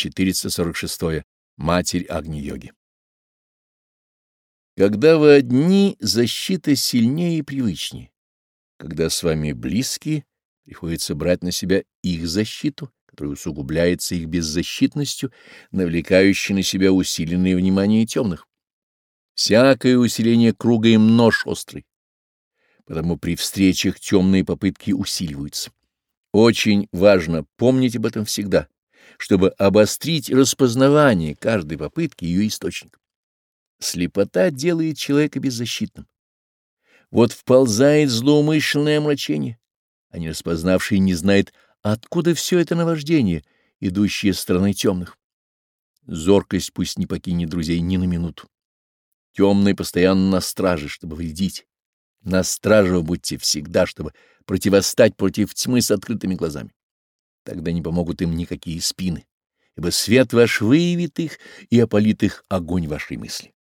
446. Матерь Агни-йоги. Когда вы одни, защита сильнее и привычнее. Когда с вами близкие, приходится брать на себя их защиту, которая усугубляется их беззащитностью, навлекающей на себя усиленное внимание темных. Всякое усиление круга им нож острый. Потому при встречах темные попытки усиливаются. Очень важно помнить об этом всегда чтобы обострить распознавание каждой попытки ее источника. Слепота делает человека беззащитным. Вот вползает злоумышленное омрачение, а не распознавший не знает, откуда все это наваждение, идущее с стороны темных. Зоркость пусть не покинет друзей ни на минуту. Темные постоянно на страже, чтобы вредить. На страже будьте всегда, чтобы противостать против тьмы с открытыми глазами. Тогда не помогут им никакие спины, ибо свет ваш выявит их и опалит их огонь вашей мысли.